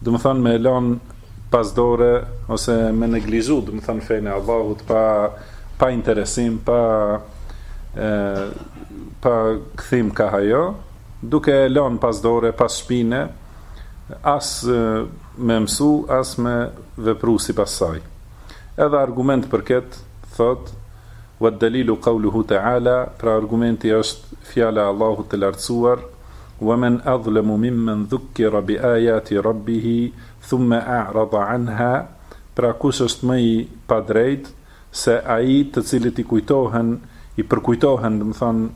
Domethënë me e lanë pas dore ose me neglizhu, domethënë fenë e Allahut pa pa interesim, pa e, pa kthim ka ajo, duke e lanë pas dore, pas shpine, as me mësu, as me vepru sipas saj. Edhe argument për këtë, thot, wa dalilu qawluhu ta'ala, pra argumenti është fjala e Allahut të lartësuar, Wa men adlamu mimmen dhukkira bi ayati Rabbihi thumma a'rada anha, pra kush është më i padrejtë se ai të cilit i kujtohen, i përkujtohen, domethënë,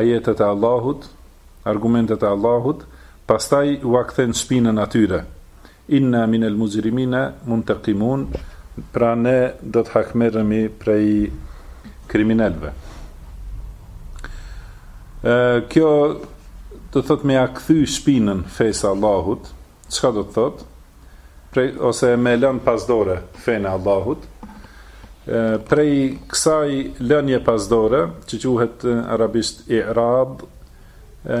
ajetet e Allahut, argumentet e Allahut, pastaj ua kthen shpinën atyre. Inna min el mujrimina muntaqimun, pra ne do të hakmerremi prej kriminelëve. Ë kjo do të thotë me ia kthy shpinën fesë së Allahut, çka do të thotë? Prej ose me lën pas dore fenë e Allahut. Ë prej kësaj lënie pas dore, që quhet arabisht i'rad, ë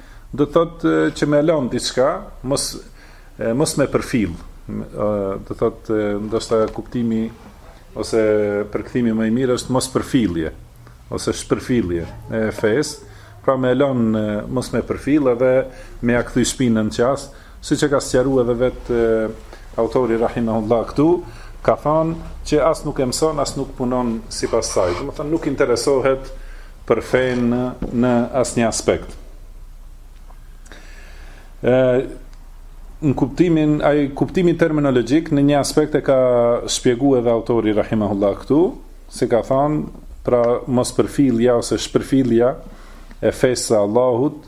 Do të thotë që me lënë diçka, mos mos me përfill. Do të thotë ndoshta kuptimi ose përkthimi më i mirë është mos përfillje ose shpërfillje e fesë. Pra me lënë mos me përfill edhe me ia kthy shpinën qas, Siç e ka sqaruar edhe vetë autori rahimehullah këtu, ka thënë që as nuk e mëson, as nuk punon sipas saj. Domethënë nuk interesohet për fenë në asnjë aspekt. Ë në kuptimin ai kuptimi terminologjik në një aspekt e ka shpjeguar edhe autori rahimehullah këtu, si ka thënë pra mos përfillja ose shpërfillja e fesë së Allahut,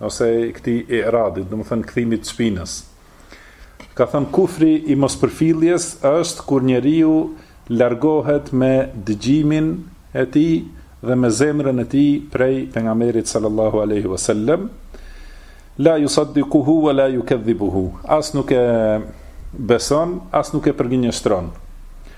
ose këtij i'radit, domethënë kthimit të shpinës. Ka thënë kufri i mospërfilljes është kur njeriu largohet me dëgjimin e tij dhe me zemrën e tij prej pejgamberit sallallahu alaihi wasallam la yusaddiquhu wa la yukadhibuhu as nuk e beson as nuk e përgënjeshtron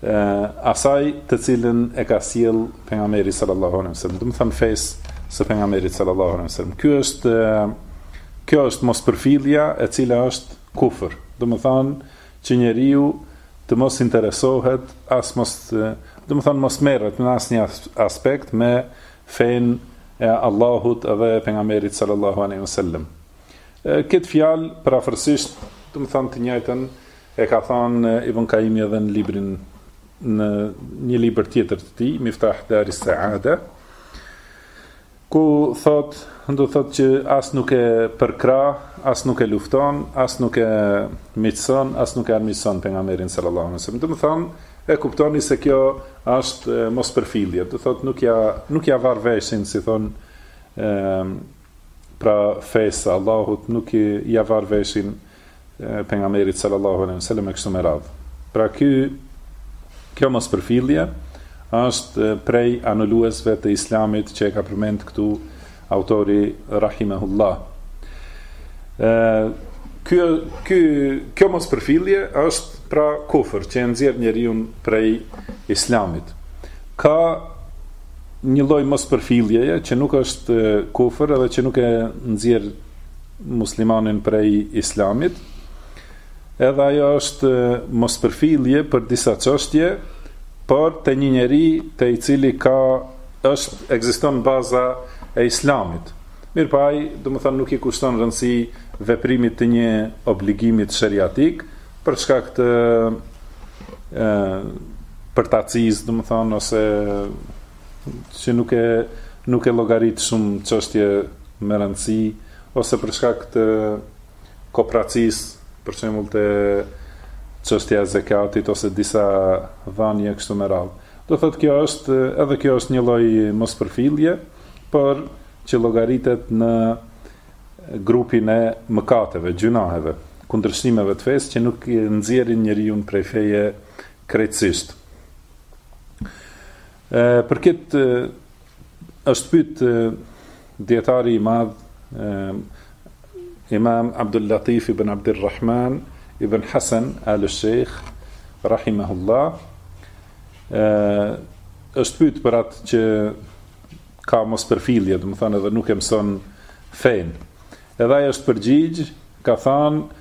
e asaj të cilën e ka sjellë pejgamberi sallallahu alejhi ve sellem, domethënë fesë së pejgamberit sallallahu alejhi ve sellem. Ky është kjo është mospërfillja e cila është kufër. Domethënë që njeriu të mos interesohet as mos domethënë mos merret në asnjë aspekt me fenë e Allahut dhe pejgamberit sallallahu alejhi ve sellem. Këtë fjalë përafërsisht domethënë të njëjtën E ka thënë Ibn Kajimi edhe në librin në një libër tjetër të tij, Miftah Dar al-Saada, ku thotë, do thotë që as nuk e përkrah, as nuk e lufton, as nuk e miqëson, as nuk e armiqëson pejgamberin sallallahu alaihi wasallam. Domethënë, e kuptoni se kjo është mospërfillje, do thotë nuk ia nuk ia var veshin, si thonë, ë pra fesë Allahut, nuk ia var veshin pejgamberit sallallahu alejhi wasallam e kështu me radhë. Pra ky kjo mospërfillje është prej anuluesve të islamit që e ka përmend këtu autori rahimahullah. Ë ky ky kjo mospërfillje është pra kufër që e nxjerr njeriun prej islamit. Ka një lloj mospërfilljeje që nuk është kufër edhe që nuk e nxjerr muslimanin prej islamit, edhe ajo është mospërfillje për disa çështje, por te një njeri te i cili ka është, ekziston baza e islamit. Mirëpo ai, domethënë, nuk i kushton rëndësi veprimit të një obligimi sheriatik, për shkak të e, përtacisë, domethënë, ose që nuk e nuk e llogarit shumë çështje me rëndësi ose për shkak të kopracisë, për shembull te çështja e zakatit ose disa dhënie kështu me radhë. Do thotë kjo është edhe kjo është një lloj mospërfillje, por që llogaritet në grupin e mëkateve, gjynaheve, kundërshtimeve të fesë që nuk nxjerrin njeriun prej feje Krejtësisht. E, për këtë është pyt dijetari i madh, imam Abdul Latif ibn Abdul Rahman, ibn Hasan al Sheikh, Rahimahullah, e, është pyt për atë që ka mospërfillje, domethënë edhe nuk e mëson fenë. Edhe ai është përgjigj, ka thënë,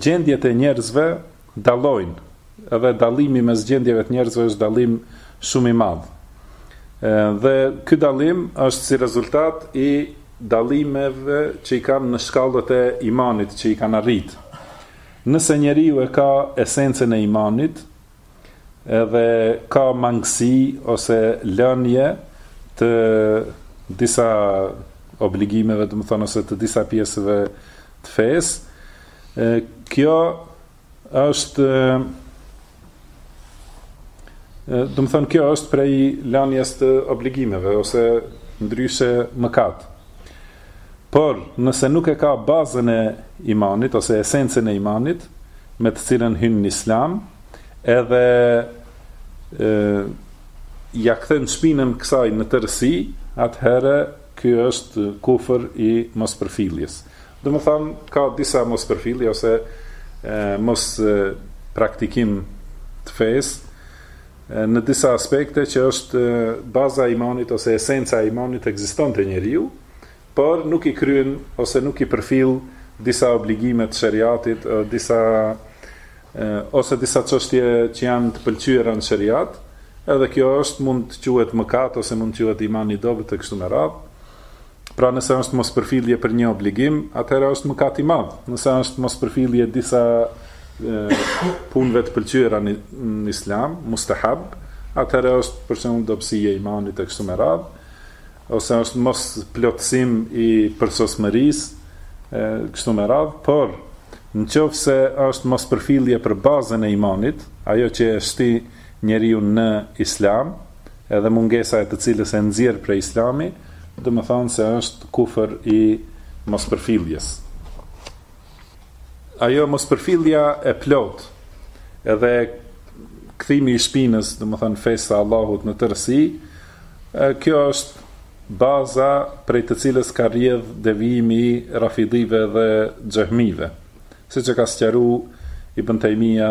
gjendjet e njerëzve dallojnë edhe dallimi mes gjendjeve të njerëzve është dallim shumë i madh. Dhe ky dallim është si rezultat i dallimeve që i kanë në shkallët e imanit që i kanë arrit. Nëse njeriu e ka esencën e imanit, edhe ka mangësi ose lënje të disa obligimeve, domethënë ose të disa pjesëve të fesë, E, kjo është domethonë kjo është prej lënies të obligimeve ose ndryshe mëkat. Por nëse nuk e ka bazën e imanit ose esencën e imanit me të cilën hyn në Islam, edhe ia kthen shpinën kësaj në tërësi, atëherë ky është kufër i mospërfilljes. Domethënë, ka disa mospërfillje ose mospraktikim të fesë në disa aspekte që është baza e imanit ose esenca e imanit ekziston te njeriu, por nuk i kryen ose nuk i përfill disa obligime të sheriatit, disa ose disa çështje që janë të pëlqyera në sheriat, edhe kjo është mund të quhet mëkat ose mund të quhet iman i dobët e kështu me radhë. Pra nëse është mospërfillje për një obligim, atëherë është mëkat i madh. Nëse është mospërfillje disa punëve të pëlqyera në, në islam, mustahab, atëherë është për shembull dobësi e imanit e kështu me radhë, ose është mosplotësim i përsosmërisë, kështu me radhë, por në qofë se është mospërfillje për bazën e imanit, ajo që e shti njeriun në Islam, edhe mungesa e të cilës e nxjerr prej Islami, domethonë se është kufër i mospërfilljes. Ajo mospërfillja e plotë, edhe kthimi i shpinës, domethonë fesë së Allahut në tërësi, kjo është baza prej të cilës ka rrjedh devijimi i Rafidive dhe Xhehmive, siç e ka sqaruar Ibn Tejmija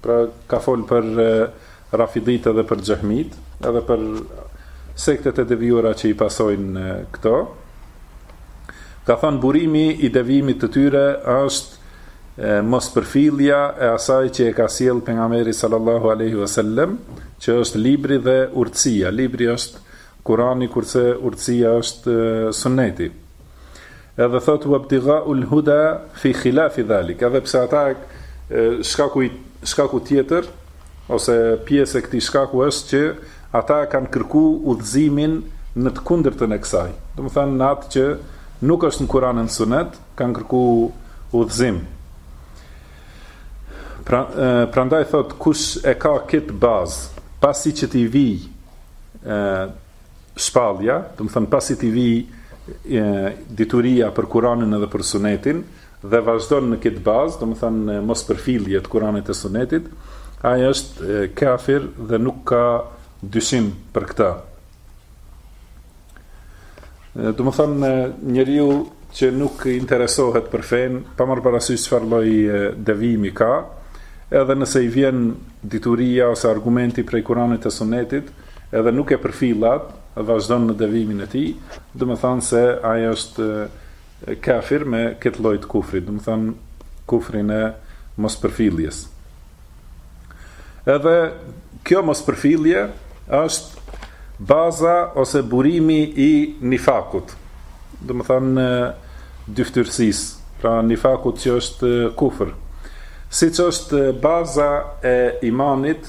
Pra ka fol për Rafiditë edhe për Xhehmitë, edhe për sektet e devijuara që i pasojnë këto. Ka thënë burimi i devijimit të tyre është mospërfillja e asaj që e ka sjell pejgamberi sallallahu alaihi wasallam, që është libri dhe urtësia. Libri është Kurani kurse urtësia është Sunneti. Edhe thotë wabtighaul huda fi khilafi dhalik, edhe pse ata shkaku shkaku tjetër ose pjesë e këtij shkaku është që ata e kanë kërku udhëzimin në të kundërtën e kësaj. Domethonë në atë që nuk është në Kur'an e në Sunet, kanë kërku udhëzim. Pra, prandaj thotë kush e ka këtë bazë, pasi që t'i vijë shpallja, domethënë pasi t'i vi dituria për Kur'anin edhe për Sunetin dhe vazhdon në këtë bazë, domethënë mospërfillje të Kur'anit e Sunetit, ai është kafir dhe nuk ka dyshim për këtë. Domethënë njeriu që nuk interesohet për fenë, pa marrë parasysh çfarë lloj devijimi ka, edhe nëse i vjen dituria ose argumenti prej Kur'anit e Sunetit, edhe nuk e përfillat, vazhdon në devimin e tij, domethënë se ai është kafir me këtë lloj të kufrit, domethënë kufrin e mospërfilljes. Edhe kjo mospërfillje është baza ose burimi i nifakut. Domethënë dyfytyrësisë, pra nifakut që është kufër. Siç është baza e imanit,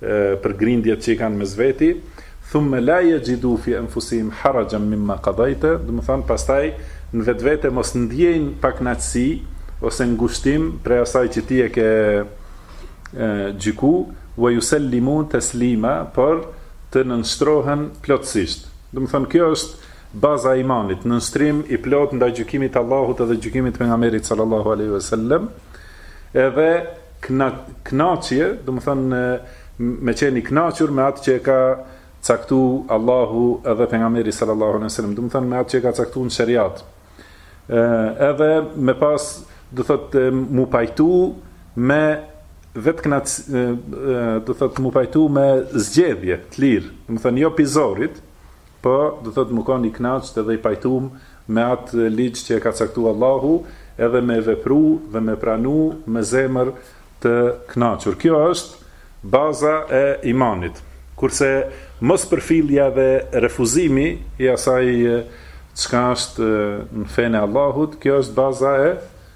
për grindjet që i kanë mes veti, thumme la yajiduu fi anfusihim harajan mimma qadayte, domethënë pastaj në vetvete mos ndjejnë pakënaqësi ose ngushtim prej asaj që ti e ke gjyku, wa yusallimu taslima, por të nënshtrohen plotësisht. Domethënë kjo është baza e imanit, nënshtrim i plotë ndaj gjykimit të Allahut edhe gjykimit të Pejgamberit sallallahu alaihi wasallam, edhe kna, knaqje, domethënë me qenë i kënaqur me atë që e ka caktu Allahu edhe pejgamberi sallallahu alejhi ve sellem, domethënë me atë që e ka caktuar në shariat. Ë edhe me pas do thotë m'u pajtu, me qenë i knaq do thotë m'u pajtu me zgjedhje të lirë, domethënë jo pi zorit, Po, do të thotë me kanë i kënaqtë edhe i pajtum me atë ligj që e ka caktu Allahu edhe me vepru dhe me pranu me zemër të kënaqur. Kjo është baza e imanit. Kurse mospërfillja dhe refuzimi i asaj çka është në fenë e Allahut, kjo është baza e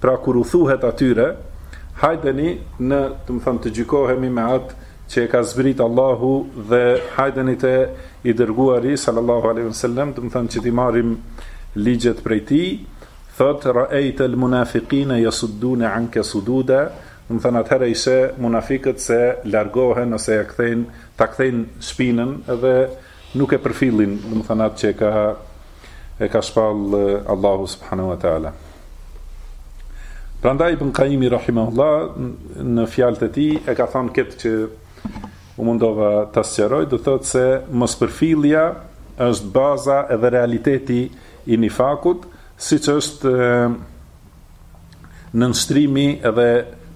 Pra kur u thuhet atyre, hajdeni në, domethënë, të gjykohemi me atë që e ka zbrit Allahu dhe hajdeni te i dërguari sallallahu alaihi wasallam, domethënë që t'i marrim ligjet prej tij, thotë ra'ayta al-munafiqina yasudduna anka sududa, domethënë atëherë i sheh munafiqët se largohen ose e kthejnë, ta kthejnë shpinën dhe Nuk e përfillin, domethënë atë që e ka e ka shpall Allahu subhanahu wa taala. Prandaj Ibn Qayyim rahimahullah në fjalët e tij e ka thënë këtë që u mundova ta sqaroj, do thotë se mospërfillja është baza edhe realiteti i nifakut, siç është nënshtrimi edhe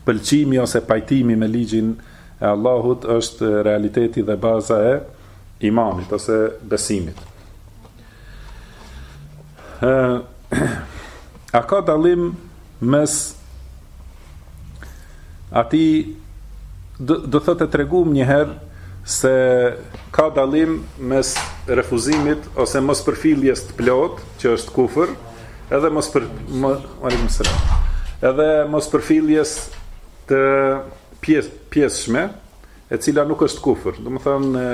pëlqimi ose pajtimi me ligjin e Allahut është realiteti dhe baza e imanit ose besimit. Ë a ka dallim mes atij domethënë treguam një herë se ka dallim mes refuzimit ose mospërfilljes të plotë, që është kufër, edhe mospër, edhe mospërfilljes të pjes pjesshme, e cila nuk është kufër, domethënë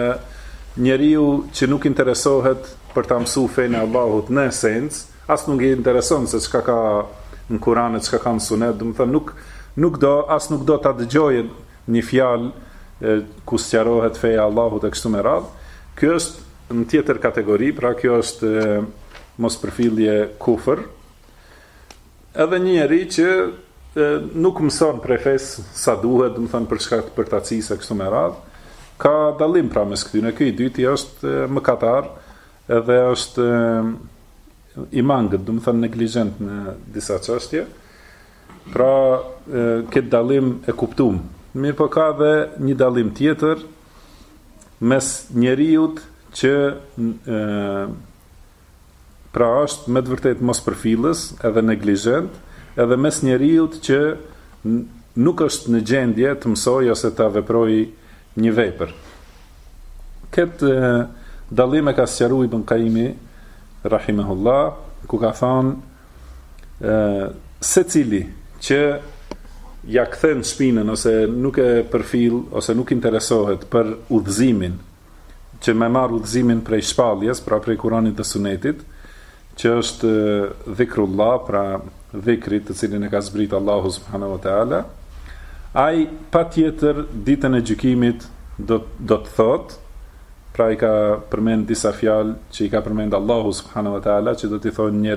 njeriu që nuk interesohet për ta mësuar fenë e Allahut në esencë, as nuk i intereson se çka ka në Kur'an e çka ka në Sunet, domethënë nuk nuk do as nuk do ta dëgjojë një fjalë ku sqarohet feja e Allahut e kështu me radhë. Ky është në tjetër kategori, pra kjo është mospërfillje kufër. Edhe një njeri që nuk mëson prej fesë sa duhet, domethënë për shkak të përtacisë e kështu me radhë, ka dallim pra mes këtyre. Ky i dyti është mëkatar, edhe është i mangët, domethënë neglizhent në disa çështje. Pra, këtë dallim e kuptuam. Mirëpo ka dhe një dallim tjetër mes njeriut që e, Pra është me të vërtetë mospërfillës edhe neglizhent edhe mes njeriut që nuk është në gjendje të mësojë ose ta veprojë një vepër. Këtë dallim e ka sqaru Ibn Kajimi rahimehullah, ku ka thënë ë secili që ia kthen shpinën ose nuk e përfill ose nuk interesohet për udhëzimin që me marrë udhëzimin prej shpalljes, pra prej Kuranit dhe Sunetit, që është dhikrullah, pra dhikrit të cilin e ka zbritë Allahu subhanahu wa taala, ai patjetër ditën e gjykimit do do të thotë pra i ka përmend disa fjalë që i ka përmend Allahu subhanahu wa taala që do t'i thonë një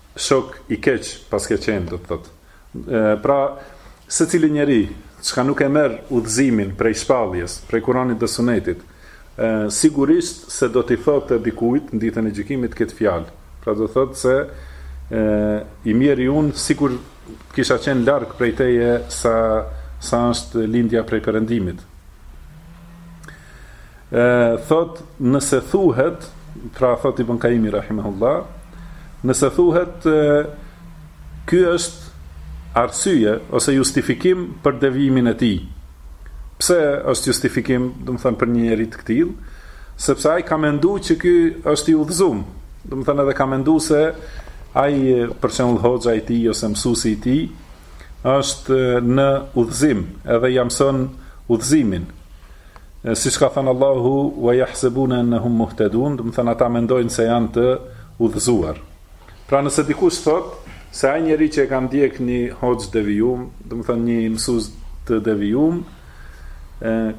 Shok i keq paske qenë do të thotë. Pra, secili njeri çka nuk e merr udhëzimin prej shpalljes, prej Kuranit dhe Sunetit, sigurisht se do t'i thotë dikujt në ditën e gjykimit këtë fjalë. Pra do thotë se e, i mjeri unë sikur të kisha qenë larg prej teje sa, sa është lindja prej perëndimit. E, thot, nëse thuhet, pra thot Ibn Kajimi, rahimahullah, nëse thuhet, e, ky është arsye ose justifikim për devijimin e tij. Pse është justifikim, domethënë për një njeri të këtillë, sepse ai ka mendu që ky është i udhëzum. Domethënë edhe ka mendu se ai për shembull hoxha i tij ose mësuesi i tij është në udhëzim, edhe ia mson udhëzimin. Siç ka thënë Allahu, "Wa yahsabuna annahum muhtadun", domethënë ata mendojnë se janë të udhëzuar. Pra nëse dikush thotë se ai njeri që e ka ndjek një hoxhë devijum, domethënë një mësues të devijum,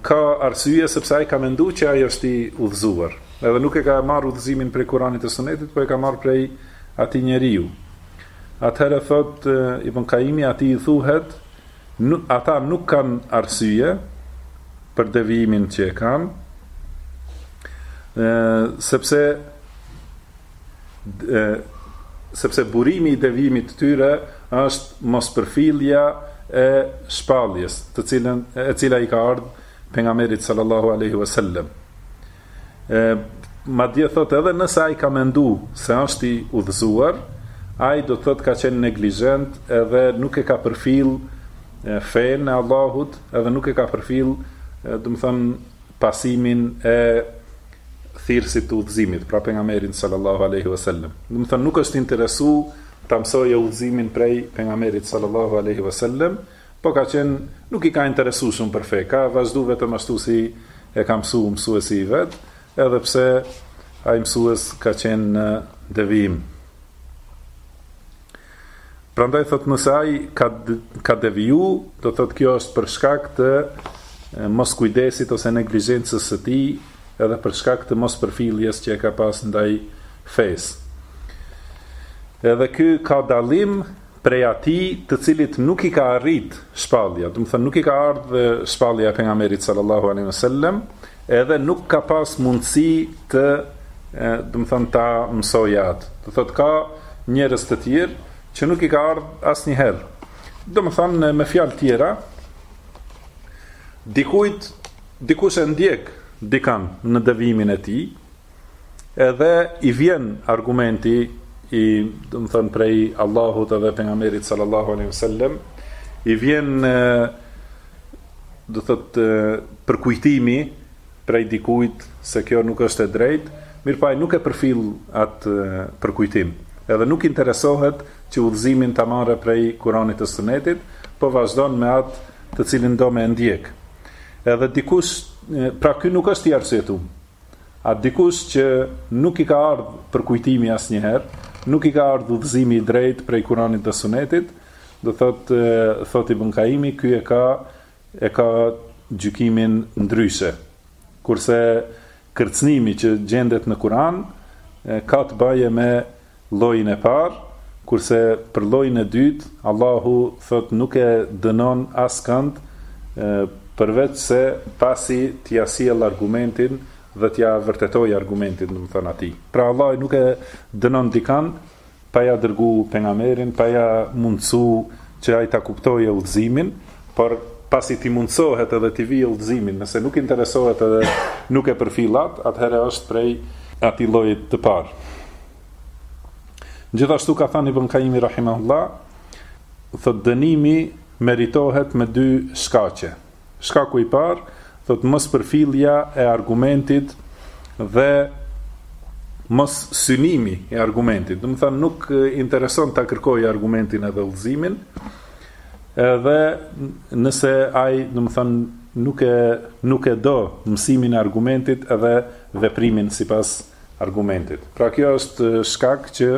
ka arsye sepse ai ka menduar që ai është i udhëzuar. Edhe nuk e ka marrë udhëzimin prej Kuranit e Sunetit, por e ka marrë prej atij njeriu. Atëherë thot Ibn Kajimi, atij i thuhet ata nuk kanë arsye për devijimin që e kanë, sepse sepse burimi i devijimit të tyre është mospërfillja e shpalljes, të cilën e cila i ka ardhë pejgamberit sallallahu alaihi wasallam. E, madje thot edhe nëse ai ka mendu se është i udhëzuar, ai do të thot ka qenë neglizhent edhe nuk e ka përfill fenë e Allahut, edhe nuk e ka përfill, domethënë pasimin e thirrësit të udhëzimit, pra pejgamberin sallallahu alaihi wasallam. Domethënë nuk është interesu ta mësojë udhëzimin prej pejgamberit sallallahu alaihi wasallam, Po ka qen nuk i ka interesu shumë për fe ka vazhdu vetëm ashtu si e ka mësu mësuesi i vet edhe pse ai mësues ka qen në devijim prandaj thot nëse ai ka ka deviju do thot kjo është për shkak të moskujdesit ose neglizhencës së tij edhe për shkak të mospërfilljes që e ka pas ndaj fesë edhe ky ka dallim prej atij të cilit nuk i ka arrit shpallja, domethënë nuk i ka ardhë shpallja e pejgamberit sallallahu alaihi wasallam, edhe nuk ka pas mundësi të domethënë ta mësojë atë. Do thotë ka njerëz të tjerë që nuk i ka ardhë asnjëherë. Domethënë me fjalë tjera, dikujt dikush e ndjek dikan në devimin e tij, Edhe i vjen argumenti i, domethënë prej Allahut edhe pejgamberit sallallahu alaihi wasallam, i vjen do thotë përkujtimi prej dikujt se kjo nuk është e drejtë, mirëpo ai nuk e përfill atë përkujtim. Edhe nuk interesohet që udhëzimin ta marrë prej Kuranit dhe Sunetit, po vazhdon me atë të cilin do me e ndjek. Edhe dikush, pra ky nuk është i arsyetum. A dikush që nuk i ka ardhë përkujtimi asnjëherë, nuk i ka ardhë udhëzimi i drejtë prej Kuranit dhe Sunetit, do të thotë, thotë Ibn Kajimi, ky e ka e ka gjykimin ndryshe. Kurse kërcënimi që gjendet në Kuran ka të baje me llojin e parë, kurse për llojin e dytë, Allahu thotë nuk e dënon askënd përveçse pasi t'ia sjellë argumentin dhe t'ia vërtetojë argumentin, domethënë atij. Pra Allahu nuk e dënon dikan pa ia dërgu pejgamberin, pa ia mundësu që ai ta kuptojë udhëzimin, por pasi t'i mundësohet edhe t'i vijë udhëzimi, nëse nuk interesohet edhe nuk e përfill atë, atëherë është prej atij lloji të parë. Gjithashtu ka thënë Ibn Kajimi rahimahullah, thotë dënimi meritohet me dy shkaqe. Shkaku i parë, thotë mospërfillja e argumentit dhe mossynimi i argumentit. Domethënë nuk i intereson ta kërkojë argumentin edhe udhëzimin. Edhe nëse ai, domethënë, nuk e nuk e do mësimin e argumentit edhe veprimin sipas argumentit. Pra kjo është shkak që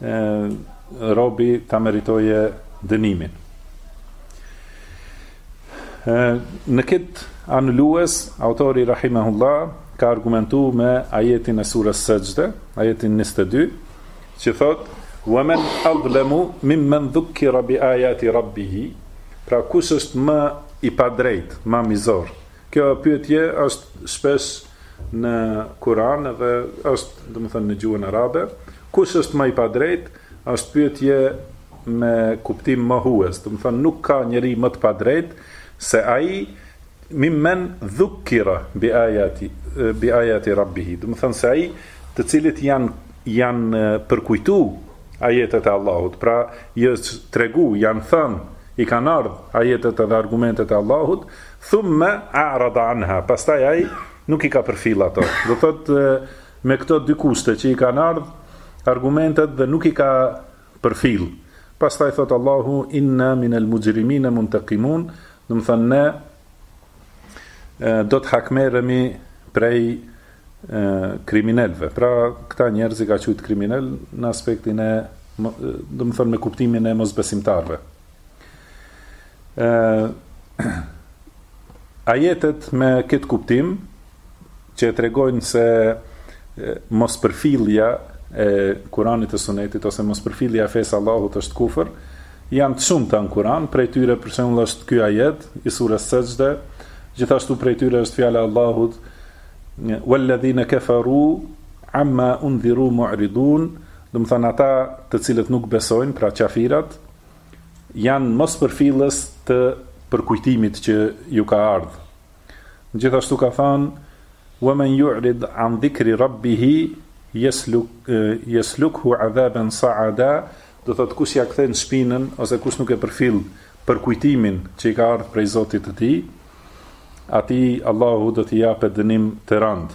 ë robi ta meritojë dënimin. Ë në këtë anulues autori rahimahullah ka argumentu me ajetin e surës Sexhde, ajetin 22, që thotë wa man adhlamu mimman dhukkira bi ayati rabbihi pra kush është më i padrejt më mizor kjo pyetje është shpesh në Kur'an dhe është domethënë në gjuhën arabe kush është më i padrejt është pyetje me kuptim mohues domethënë nuk ka njeri më të padrejt se ai Mimmen dhukkira bi ajati bi ajati rabbihi, domethënë se ai të cilit janë janë përkujtu ajetet e Allahut, pra i është tregu, janë thënë, i kanë ardhë ajetet edhe argumentet e Allahut, thumme a'rada anha, pastaj ai nuk i ka përfill ato. Do thotë me këto dy kushte që i kanë ardhë argumentet dhe nuk i ka Përfill. Pastaj thotë Allahu, Inna min el mujrimina muntaqimun, domethënë ne do të hakmerremi prej kriminelëve. Pra, këta njerëz i ka quajt kriminelë në aspektin e, domethënë me kuptimin e mosbesimtarëve. Ë ajetet me këtë kuptim që tregojnë se mospërfillja e Kuranit e Sunetit ose mospërfillja e fesë së Allahut është kufër, janë të shumta në Kur'an, prej tyre për shembull është ky ajet i surës Sexhde, gjithashtu prej tyre është fjala e Allahut walladhina kafaru amma undhiru mu'ridun, domethënë ata të cilët nuk besojnë, pra qafirat, janë mospërfillës të përkujtimit që ju ka ardh. Gjithashtu ka thënë: "Wa men yu'ridh an dhikri Rabbihi yaslukhu 'adhaban sa'ada", do thotë kush ia kthen shpinën ose kush nuk e përfill përkujtimin që i ka ardhur prej Zotit të tij, atij Allahu do t'i japë dënim të rëndë.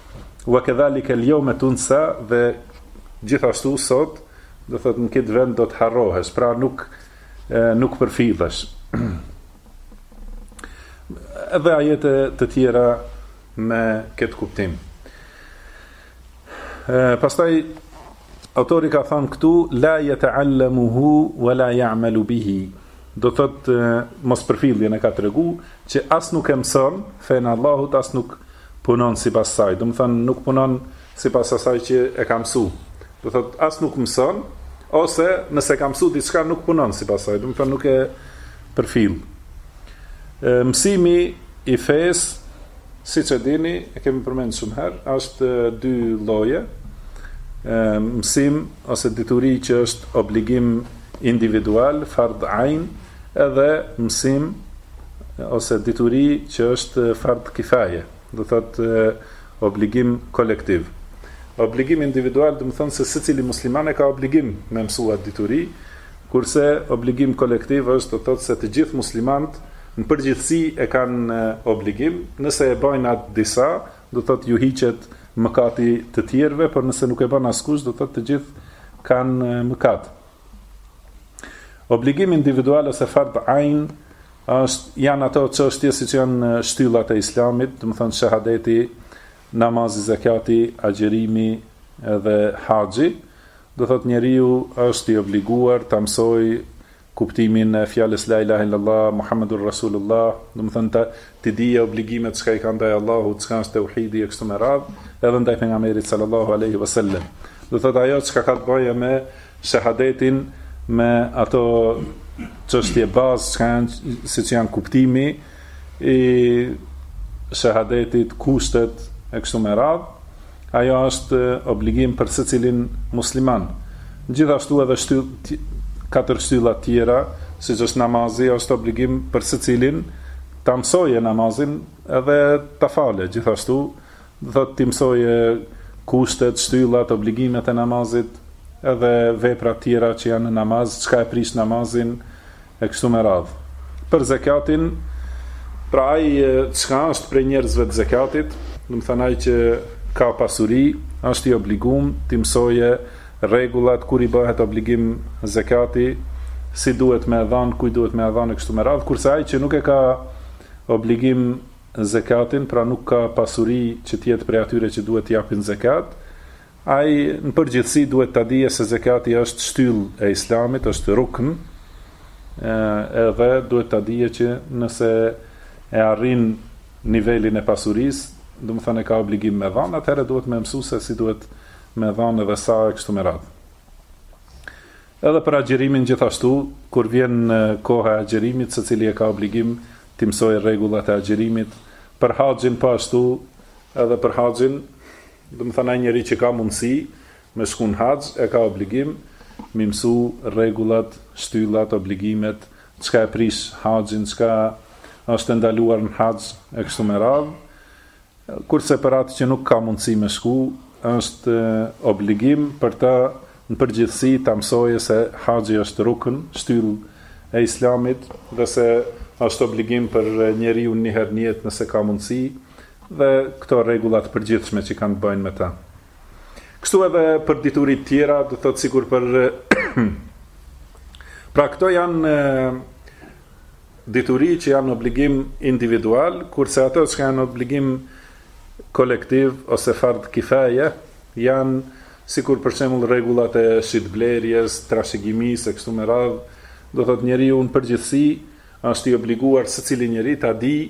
Wa kadhalika al-yawma tunsa dhe gjithashtu sot do thot në këtë vend do të harrohesh, pra nuk nuk përfillesh. Edhe ajete të tjera me këtë kuptim. Pastaj autori ka thënë këtu la yata'allamuhu wa la ya'malu bihi. Do thot mospërfilljen e ka tregu që as nuk e mëson fenë e Allahut as nuk punon sipas saj, domethënë nuk punon sipas asaj që e ka mësu. Do thotë as nuk mëson, ose nëse ka mësu diçka nuk punon sipas saj, domethënë nuk e përfill. Mësimi i fesë, siç e dini, e kemi përmend shumë herë, është dy lloje. Mësim ose dituri që është obligim individual, fard ain, edhe mësim ose dituri që është fard kifaje, do thotë obligim kolektiv. Obligim individual domethënë se secili musliman ka obligim me mësu atë dituri, kurse obligim kolektiv është do thotë se të gjithë muslimanët në përgjithësi e kanë obligim, nëse e bajnë atë disa, do thotë u hiqet mëkati të tjerëve, por nëse nuk e bën askush, do thotë të gjithë kanë mëkat. Obligim individual ose fard ain është janë ato çështje siç janë shtyllat e islamit, domethënë shahadeti, namazi, zekati, agjërimi dhe haxhi. Do thotë njeriu është i obliguar ta mësojë kuptimin e fjalës la ilaha illallah muhammedur rasulullah, domethënë ta T'i dijë obligimet çka i ka ndaj Allahut, çka është teuhidi e kështu me radhë, edhe ndaj pejgamberit sallallahu alaihi wasallam. Do thotë ajo çka ka të bëjë me shahadetin me ato çështje bazë çka janë siç janë kuptimi i shahadetit, kushtet e kështu me radhë. Ajo është obligim për secilin musliman. Gjithashtu edhe shtyllë katër shtyllat tjera, siç është namazi, është obligim për secilin ta mësojë namazin edhe ta falë. Gjithashtu, do thotë t'i mësojë kushtet, shtyllat, obligimet e namazit, edhe veprat tjera që janë në namaz, çka e prish namazin, e kështu me radhë. Për zekatin, pra ai çka është prej njerëzve të zekatit, do të thënë ai që ka pasuri, është i obliguar të mësojë rregullat kur i bëhet obligim zekati, si duhet me dhën, kujt duhet me dhën e kështu me radhë, kurse ai që nuk e ka obligim zekatin, pra nuk ka pasuri që të jetë prej atyre që duhet të japin zekat, Ai në përgjithësi duhet ta dijë se zekati është shtyllë e Islamit, është rukn, edhe duhet ta dijë që nëse e arrin nivelin e pasurisë, do të thonë e ka obligim me dhanë, atëherë duhet me mësu se si duhet me dhanë edhe sa e kështu me radhë. Edhe për agjerimin gjithashtu, kur vjen koha e agjerimit, secili e ka obligim të mësojë rregullat e agjerimit, për haxhin po ashtu, edhe për haxhin, Domethënë ai njeri që ka mundësi me shku në haxh e ka obligim me i mësu rregullat, shtyllat, obligimet, çka e prish haxhin, çka është e ndaluar në haxh e kështu me radhë. Kurse për atë që nuk ka mundësi me shku, është obligim për të në përgjithësi ta mësojë se haxhi është rukn, shtyllë e Islamit dhe se është obligim për njeriun një herë në jetë nëse ka mundësi, dhe këto rregulla të përgjithshme që kanë të bëjnë me të. Kështu edhe për dituri të tjera, do thotë sikur për Pra këto janë dituri që janë obligim individual, kurse ato që janë obligim kolektiv ose fard kifaje, janë sikur për shembull rregullat e shitblerjes, trashëgimisë e kështu me radhë, do thotë njeriu në përgjithësi është i obliguar secili njeri ta di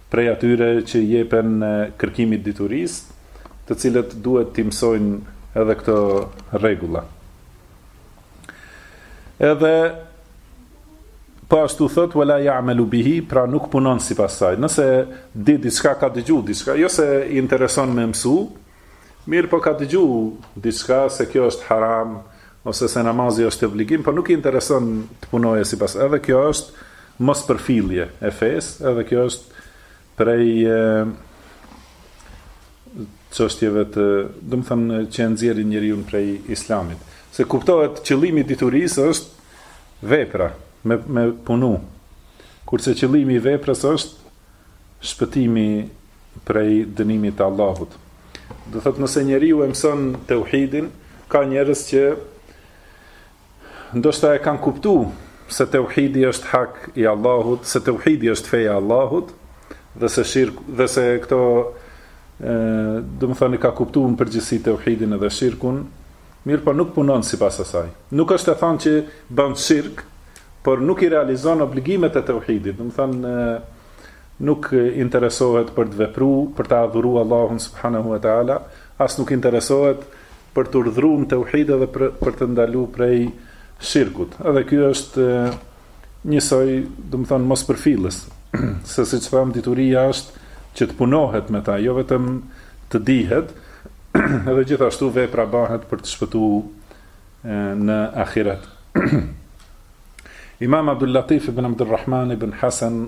prej atyre që i jepen kërkimit diturisë, të cilët duhet t'i mësojnë edhe këto rregulla. Edhe Po ashtu thot wala ya'malu bihi, pra nuk punon sipas saj. Nëse di diçka ka dëgju diçka, jo se i intereson me mësu, Mirëpo ka dëgju diçka se kjo është haram ose se namazi është obligim, po nuk i intereson të punojë sipas saj. Edhe kjo është mospërfillje e fesë, edhe kjo është prej çështjeve të, domethënë që e nxjerrin njeriun prej islamit. Se kuptohet qëllimi i diturisë është vepra, me me punu. Kurse qëllimi i veprës është Shpëtimi prej dënimit të Allahut. Do thot nëse njeriu e mëson tauhidin, ka njerëz që ndoshta e kanë kuptu se tauhidi është hak i Allahut, se tauhidi është feja e Allahut dhe se shirku dhe se këto ë domethonë i ka kuptu në përgjithësi tauhidin dhe shirkun, Mirëpo nuk punon sipas asaj. Nuk është e thanë që bën shirk, por nuk i realizon obligimet e teuhidit, domethanë nuk interesohet për të vepru, për ta adhuru Allahun subhanehu ue teala, as nuk interesohet për të urdhëru në teuhid edhe për të ndalu prej shirkut. Edhe ky është njësoj, domethonë mospërfillës, se siç thamë dituria është që të punohet me ta, jo vetëm të dihet, edhe gjithashtu vepra bahet për të shpëtu në ahiret. Imam Abdul Latif ibn Abdul Rahman ibn Hasan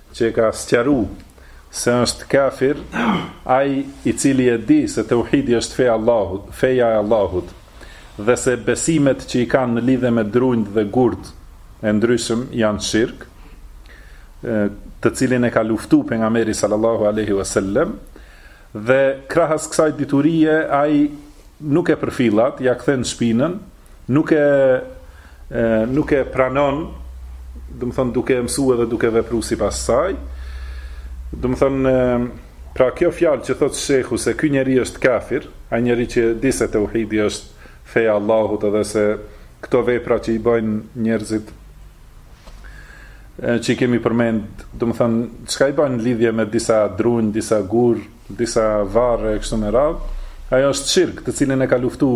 që e ka sqaru se është kafir ai i cili e di se teuhidi është feja Allahut, feja e Allahut dhe se besimet që i kanë në lidhje me drunjt dhe gurt e ndryshëm janë shirk, të cilin e ka luftu pejgamberi sallallahu aleyhi vësallem, dhe krahas kësaj diturie, ai nuk e përfillat, ja kthen shpinën, Nuk e nuk e pranon, domethon duke e mësu edhe duke vepru sipas asaj. Domethon pra kjo fjalë që thot shehu se ky njeri është kafir, ai njeri që e di se tauhidi është feja e Allahut edhe se këto vepra që i bojnë njerëzit që i kemi përmend, domethon çka i bajnë lidhje me disa drunj, disa gur, disa varre e kështu me radh. Ajo është shirk, të cilin e ka luftu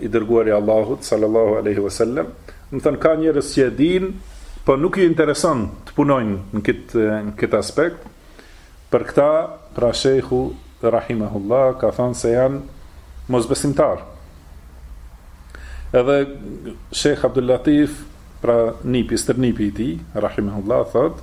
i dërguari i Allahut sallallahu alaihi wasallam, domethënë ka njerëz që e dinë, po nuk ju intereson të punojnë në këtë në këtë aspekt. Për këtë, pra shehu rahimahullah ka thanë se janë mosbesimtar. Edhe Sheikh Abdul Latif, pra nipi, stërnipi i tij, rahimahullah thot,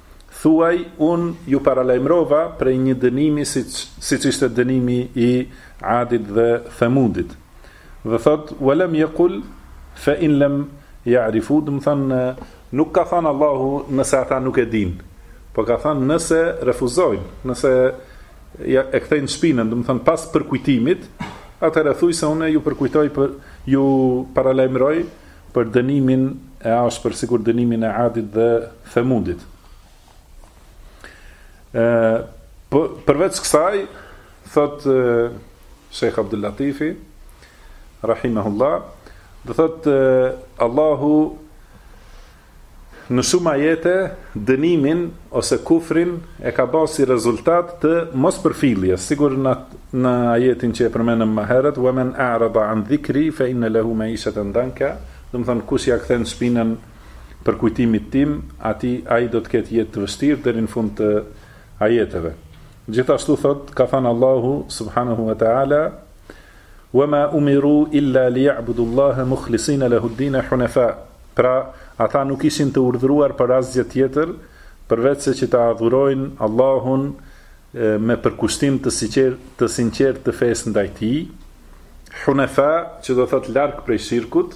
Thuaj, Unë ju paralajmërova prej një dënimi siç, siç ishte dënimi i Adit dhe Thamudit. Dhe thot, "Wa lam yaqul fa in lam ya'rifu", domethonë nuk ka thanë Allahu nëse ata nuk e dinë, po ka thanë nëse refuzojnë, nëse ja, e kthejnë shpinën, domethonë pas përkujtimit, atëherë thuaj se unë ju përkujtoj për ju paralajmëroj për dënimin e ashpër sikur dënimin e Adit dhe Themudit. Ë po, përveç kësaj thot Sheikh Abdul Latifi rahimahullah do thot Allahu Në shumë ajete, dënimin ose kufrin e ka ba si rezultat të mospërfilljes, sikur në në ajetin që e përmenëm më herët, Wa men a'rada an dhikri fe inne lehu me'isheten danka, domethonë kush ia kthen shpinën përkujtimit tim, atij ai do të ketë jetë të vështirë deri në fund të ajeteve. Gjithashtu thotë, ka thanë Allahu subhanehu ve teala, Wa ma umiru illa liya'budu Allaha mukhlisina lahu'd-dina hunafa, Pra, ata nuk ishin të urdhëruar për asgjë tjetër, përveçse që ta adhurojnë Allahun me përkushtim të sinqertë, të sinqertë të fesë ndaj Tij, hunafa, që do thotë larg prej shirkut.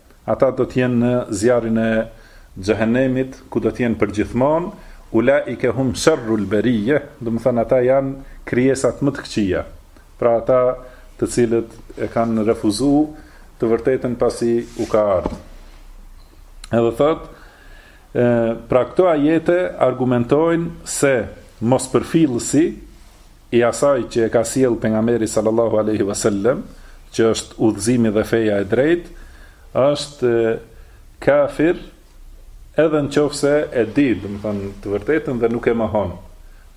Ata do të jenë në zjarrin e Xhehenemit, ku do të jenë përgjithmonë, ulaike hum sharrul bariyah, domethënë ata janë krijesat më të këqija. Pra ata të cilët e kanë refuzu të vërtetën pasi u ka ardhë. Edhe thotë pra këto ajete argumentojnë se mospërfillësi I asaj që e ka sjellë Pejgamberi sallallahu alejhi ve sellem, që është udhëzimi dhe feja e drejtë, është kafir edhe në qoftë se e di, domethënë, të vërtetën dhe nuk e mohon.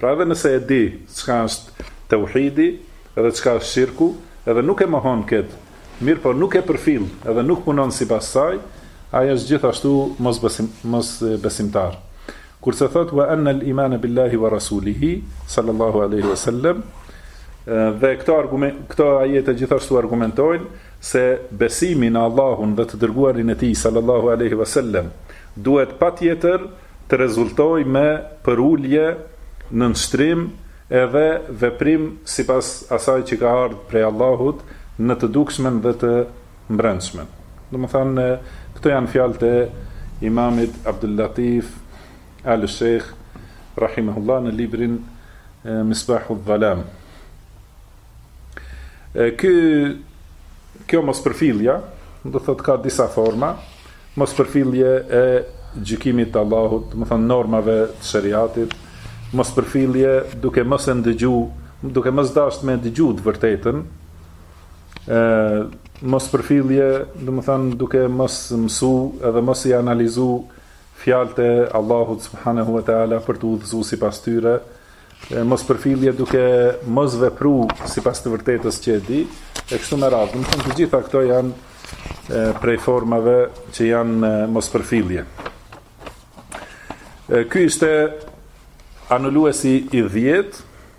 Pra edhe nëse e di, çka është teuhidi, edhe çka është shirku, edhe nuk e mohon këtë, mirëpo nuk e përfill, edhe nuk punon sipas saj, ai është gjithashtu mosbesim, mosbesimtar. Kurse thotë wa anna al iman billahi wa rasulihi sallallahu alaihi wasallam dhe këto argument këto ajete gjithashtu argumentojnë se besimi në Allahun dhe të dërguarin e tij sallallahu alaihi wasallam duhet patjetër të rezultojë me përulje, nënshtrim edhe veprim sipas asaj që ka ardhë prej Allahut në të dukshmen dhe të mbrendshmen. Domethënë, këto janë fjalët e Imamit Abdul Latif Al Sheikh rahimehullah në librin Misbahul Dhalam. Ky kjo mospërfillja, domethënë ka disa forma, mospërfillje e gjykimit të Allahut, domethënë normave të sheriatit, mospërfillje duke mos e ndëgju, duke mos dasht me ndëgju të vërtetën, e mospërfillje, domethënë duke mos mësu edhe mos i analizu fjalët e Allahut subhanahu wa taala për t'u udhëzu sipas tyre, e mospërfillje duke mos vepru sipas të vërtetës që e di, e kështu me radhë. Domethënë të gjitha këto janë e, prej formave që janë mospërfillje. Ky ishte anuluesi i 10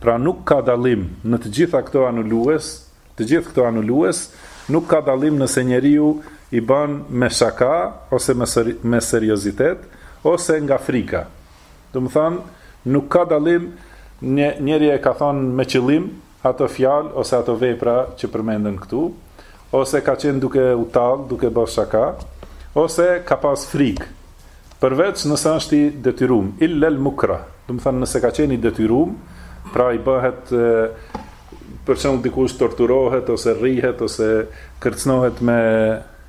Pra nuk ka dallim në të gjitha këto anulues, të gjithë këto anulues, nuk ka dallim nëse njeriu i bën me shaka ose me me seriozitet ose nga frika. Domethënë, nuk ka dallim njeriu e ka thonë me qëllim ato fjalë ose ato vepra që përmenden këtu, ose ka qenë duke u tall, duke bërë shaka, ose ka pas frikë. Përveç nëse është i detyrum, illa al mukrah, domethënë nëse ka qenë i detyrum, pra ai bëhet për shembull dikush torturohet ose rrihet ose kërcënohet me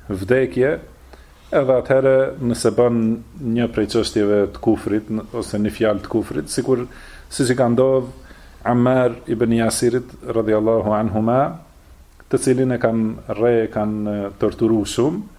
vdekje, edhe atëherë nëse bën një prej çështjeve të kufrit ose një fjalë të kufrit, sikur siç i ka ndodh Ammar ibn Yasirit radhiyallahu anhuma, të cilin e kanë rreh, e kanë torturu shumë,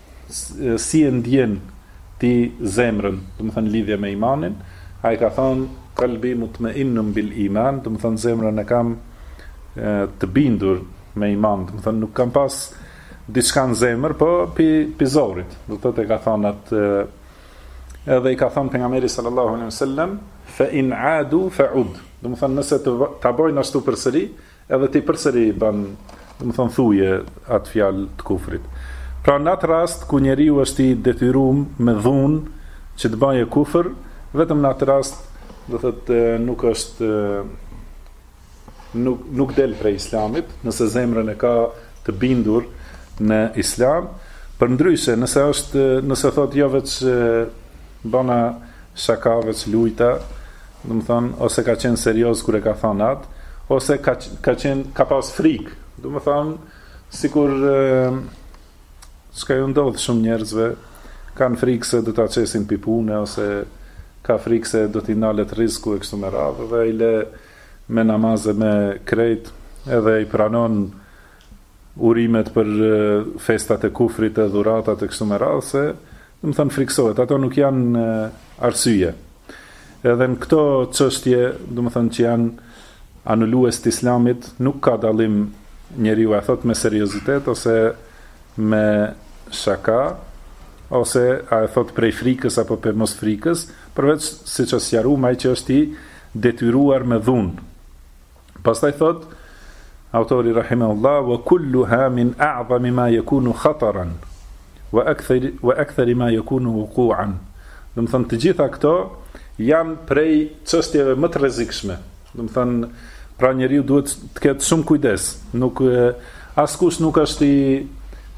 si e ndjen ti zemrën, domethënë lidhje me imanin, ai ka thënë kalbi mutmainun bil iman, domethënë zemrën e kam të bindur me iman, domethënë nuk kam pas diçka në zemër, po pi pi zorit, domethënë ka thënë atë edhe i ka thënë pejgamberi sallallahu alaihi wasallam fa in adu fa ud domethënë nëse të ta bojnë ashtu përsëri Edhe ti përsëri bën, domethënë thuje atë fjalë të kufrit. Pra në atë rast ku njeriu është i detyruar me dhunë që të bëjë kufër, vetëm në atë rast domethënë nuk është nuk nuk del prej islamit, nëse zemrën e ka të bindur në islam, përndryshe, nëse është, nëse thotë jo veç bana shaka, veç lujta, Domethënë, ose ka qenë serioz kur e ka thënë atë, ose ka ka qenë ka pas frikë. Domethënë, sikur çka ju ndodh shumë njerëzve, kanë frikë se do ta qesin pi pune ose ka frikë se do t'i nalet rrizku e kështu me radhë dhe i le me namaz e me krejt edhe i pranon urimet për festat e kufrit e dhuratat e kështu me radhë se Domethënë frikësohet, ato nuk janë arsye. Edhe në këto çështje, domethënë që janë anulues të islamit, nuk ka dallim njeriu e thot me seriozitet ose me shaka ose a e thot prej frikës apo prej mos frikës, përveç siç e sqarum ai që është i detyruar me dhunë. Pastaj thot autori rahimahullah wa kulluha min a'zami ma yakunu khataran wa akthar wa akthar ma yakunu wuqu'an. Domethënë të gjitha këto janë prej çështjeve më të rrezikshme. Domethënë pra njeriu duhet të ketë shumë kujdes. Nuk askush nuk është i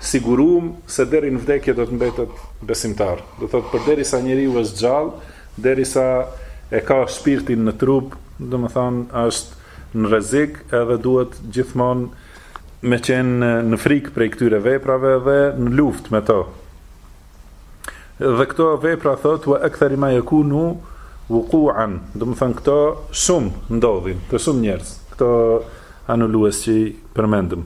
siguruar se deri në vdekje do të mbetet besimtar. Domethënë përderisa njeriu është gjallë Derisa e ka shpirtin në trup, domethanë është në rrezik edhe duhet gjithmonë me qenë në frikë prej këtyre veprave dhe në luftë me to. Dhe këto vepra thotë wa akthar ma yakunu wuqu'an, domethënë këto shumë ndodhin, te shumë njerëz, këto anulues që i përmendëm.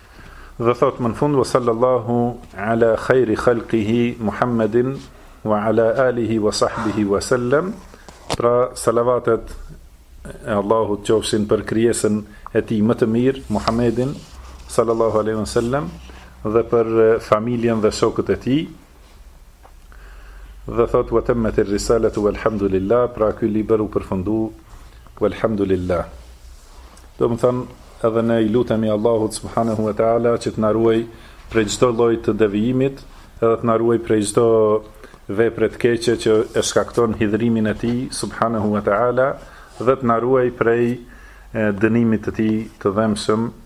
Dhe thot më në fund wa sallallahu ala khairi khalqihi Muhammedin wa ala alihi wa sahbihi wa sallam. Pra salavatet e Allahut qofshin për krijesën e tij më të mirë, Muhammedin sallallahu alaihi wasallam dhe për familjen dhe shokët e tij. Dhe thot wa tammat ar-risalatu walhamdulillah, pra ky libër u përfundu walhamdulillah. Domethënë edhe ne i lutemi Allahut subhanahu wa taala që të na ruaj prej çdo lloj të devijimit, edhe të na ruaj prej çdo vepre të keqe që e shkakton hidhërimin e tij subhanahu wa taala dhe të na ruaj prej dënimit të tij të dhembshëm